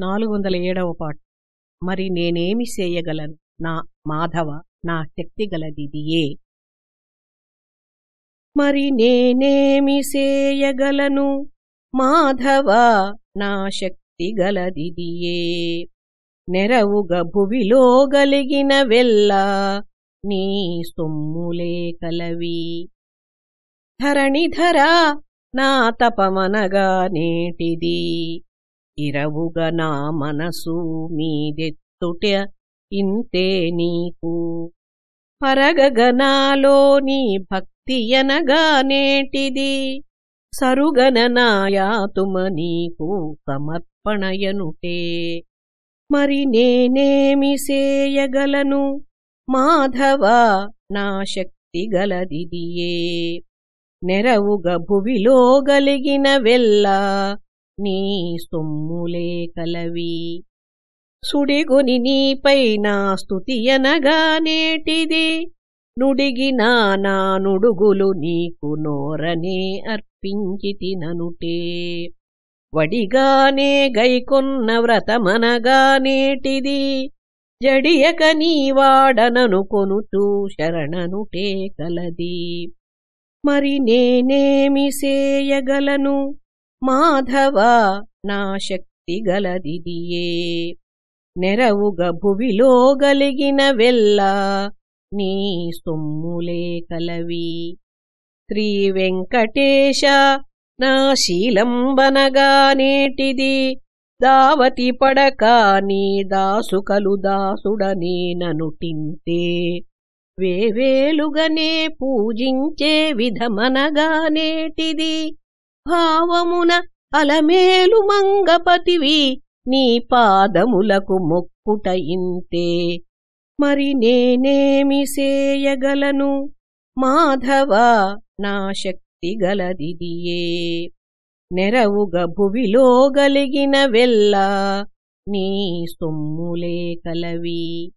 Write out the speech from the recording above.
నాలుగు వందల ఏడవ పాట మరి నేనేమి చేయగలను? నా మాధవ నా శక్తి గలదిదియే. మరి నేనేమి చేయగలను? మాధవ నా శక్తి గలదిదియే. నెరవుగ భువిలో గలిగిన వెల్లా నీ సొమ్ములే కలవి. ధరణిధరా నా తపమనగా నేటిది. ఇరవుగ నా మనసు మీదెత్తుట ఇంతే నీకు. పరగగనాలో నీ భక్తి ఎనగా నేటిది. సరుగననాయాతుమ నీకు సమర్పణయనుటే. మరి నేనేమి సేయగలను? మాధవ నా శక్తి గలదిదియే. నెరవుగ భువిలో గలిగిన వెల్లా నీ సొమ్ములే కలవి. సుడిగుని నీపై నా స్తుతియనగా నేటిది. నుడిగినా నా నుడుగులు నీకు నోరనే అర్పించితిననుటే వడిగానే గైకొన్న వ్రతమనగా నేటిది. జడియక నీవాడననుకొనుచూ శరణనుటే కలది. మరి నేనేమి సేయగలను? మాధవ నా శక్తి గలదిదియే. నెరవుగ భువిలో గలిగిన వెల్లా నీ సొమ్ములే కలవి. శ్రీ వెంకటేశ నా శీలంబనగా నేటిది దావతి పడక నీ దాసుకలు దాసుడనేననుటింతే వేవేలుగనే పూజించే విధమనగా నేటిది భావమున అలమేలు మంగపతివి నీ పాదములకు మొక్కుట ఇంతే. మరి నేనేమి సేయగలను? మాధవ నా శక్తి గలదిదియే. నెరవుగ భువిలో గలిగిన వెల్లా నీ సొమ్ములే కలవి.